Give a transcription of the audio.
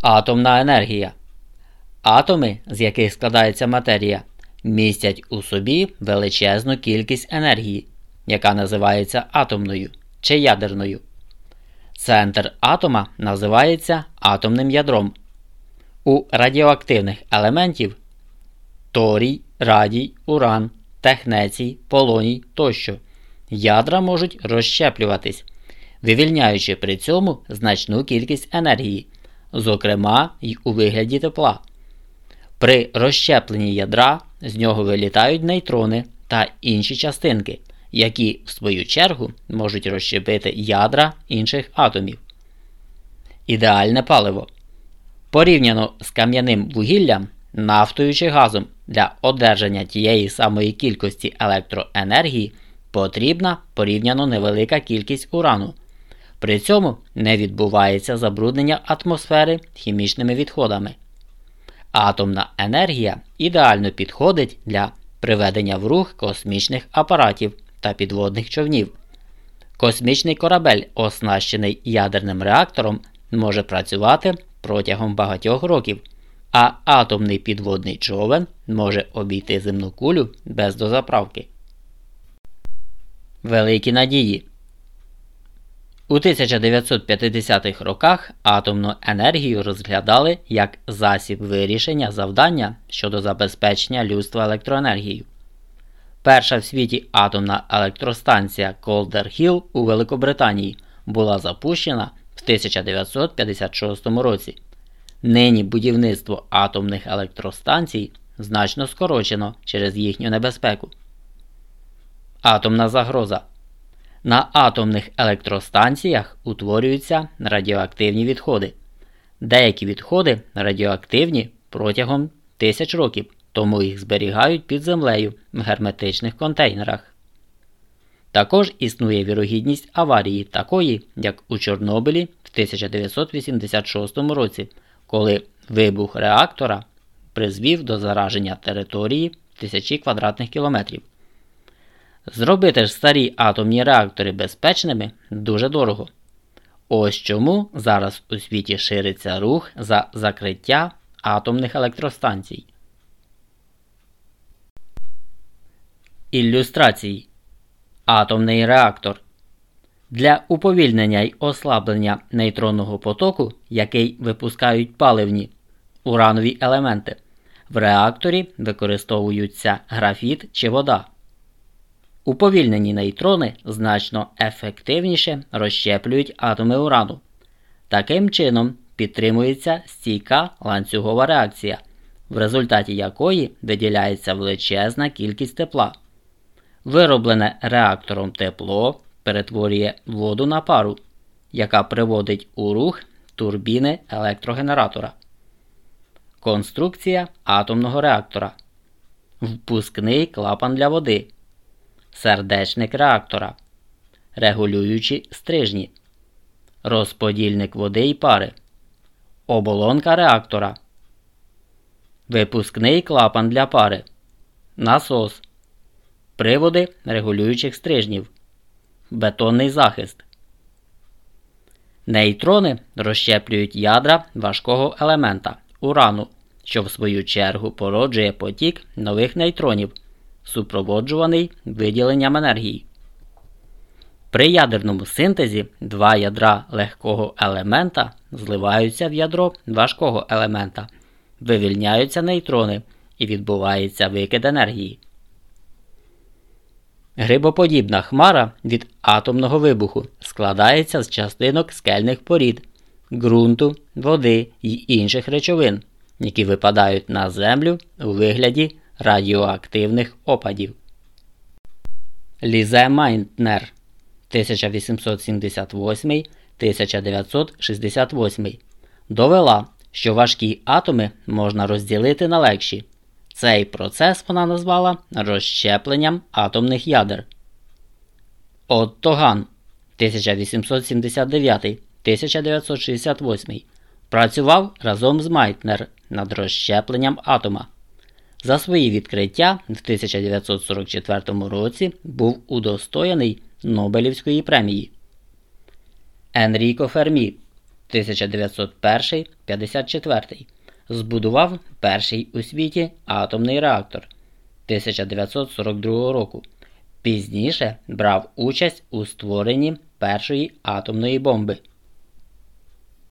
Атомна енергія. Атоми, з яких складається матерія, містять у собі величезну кількість енергії, яка називається атомною чи ядерною. Центр атома називається атомним ядром. У радіоактивних елементів торій, радій, уран, технецій, полоній тощо ядра можуть розщеплюватись, вивільняючи при цьому значну кількість енергії, зокрема й у вигляді тепла. При розщепленні ядра з нього вилітають нейтрони та інші частинки, які, в свою чергу, можуть розщепити ядра інших атомів. Ідеальне паливо. Порівняно з кам'яним вугіллям, нафтою чи газом для одержання тієї самої кількості електроенергії потрібна порівняно невелика кількість урану. При цьому не відбувається забруднення атмосфери хімічними відходами. Атомна енергія ідеально підходить для приведення в рух космічних апаратів та підводних човнів. Космічний корабель, оснащений ядерним реактором, може працювати протягом багатьох років, а атомний підводний човен може обійти земну кулю без дозаправки. Великі надії у 1950-х роках атомну енергію розглядали як засіб вирішення завдання щодо забезпечення людства електроенергією. Перша в світі атомна електростанція Колдер Хілл у Великобританії була запущена в 1956 році. Нині будівництво атомних електростанцій значно скорочено через їхню небезпеку. Атомна загроза на атомних електростанціях утворюються радіоактивні відходи. Деякі відходи радіоактивні протягом тисяч років, тому їх зберігають під землею в герметичних контейнерах. Також існує вірогідність аварії, такої, як у Чорнобилі в 1986 році, коли вибух реактора призвів до зараження території тисячі квадратних кілометрів. Зробити ж старі атомні реактори безпечними дуже дорого. Ось чому зараз у світі шириться рух за закриття атомних електростанцій. Ілюстрації Атомний реактор для уповільнення й ослаблення нейтронного потоку, який випускають паливні уранові елементи. В реакторі використовуються графіт чи вода. Уповільнені нейтрони значно ефективніше розщеплюють атоми урану. Таким чином підтримується стійка ланцюгова реакція, в результаті якої виділяється величезна кількість тепла. Вироблене реактором тепло перетворює воду на пару, яка приводить у рух турбіни електрогенератора. Конструкція атомного реактора. Впускний клапан для води сердечник реактора, регулюючі стрижні, розподільник води і пари, оболонка реактора, випускний клапан для пари, насос, приводи регулюючих стрижнів, бетонний захист. Нейтрони розщеплюють ядра важкого елемента урану, що в свою чергу породжує потік нових нейтронів супроводжуваний виділенням енергії. При ядерному синтезі два ядра легкого елемента зливаються в ядро важкого елемента, вивільняються нейтрони і відбувається викид енергії. Грибоподібна хмара від атомного вибуху складається з частинок скельних порід, ґрунту, води й інших речовин, які випадають на землю у вигляді радіоактивних опадів. Лізе Майнтнер 1878-1968 довела, що важкі атоми можна розділити на легші. Цей процес вона назвала розщепленням атомних ядер. Отто Ган 1879-1968 працював разом з Майтнер над розщепленням атома. За свої відкриття в 1944 році був удостоєний Нобелівської премії. Енріко Фермі 1901-54 збудував перший у світі атомний реактор 1942 року. Пізніше брав участь у створенні першої атомної бомби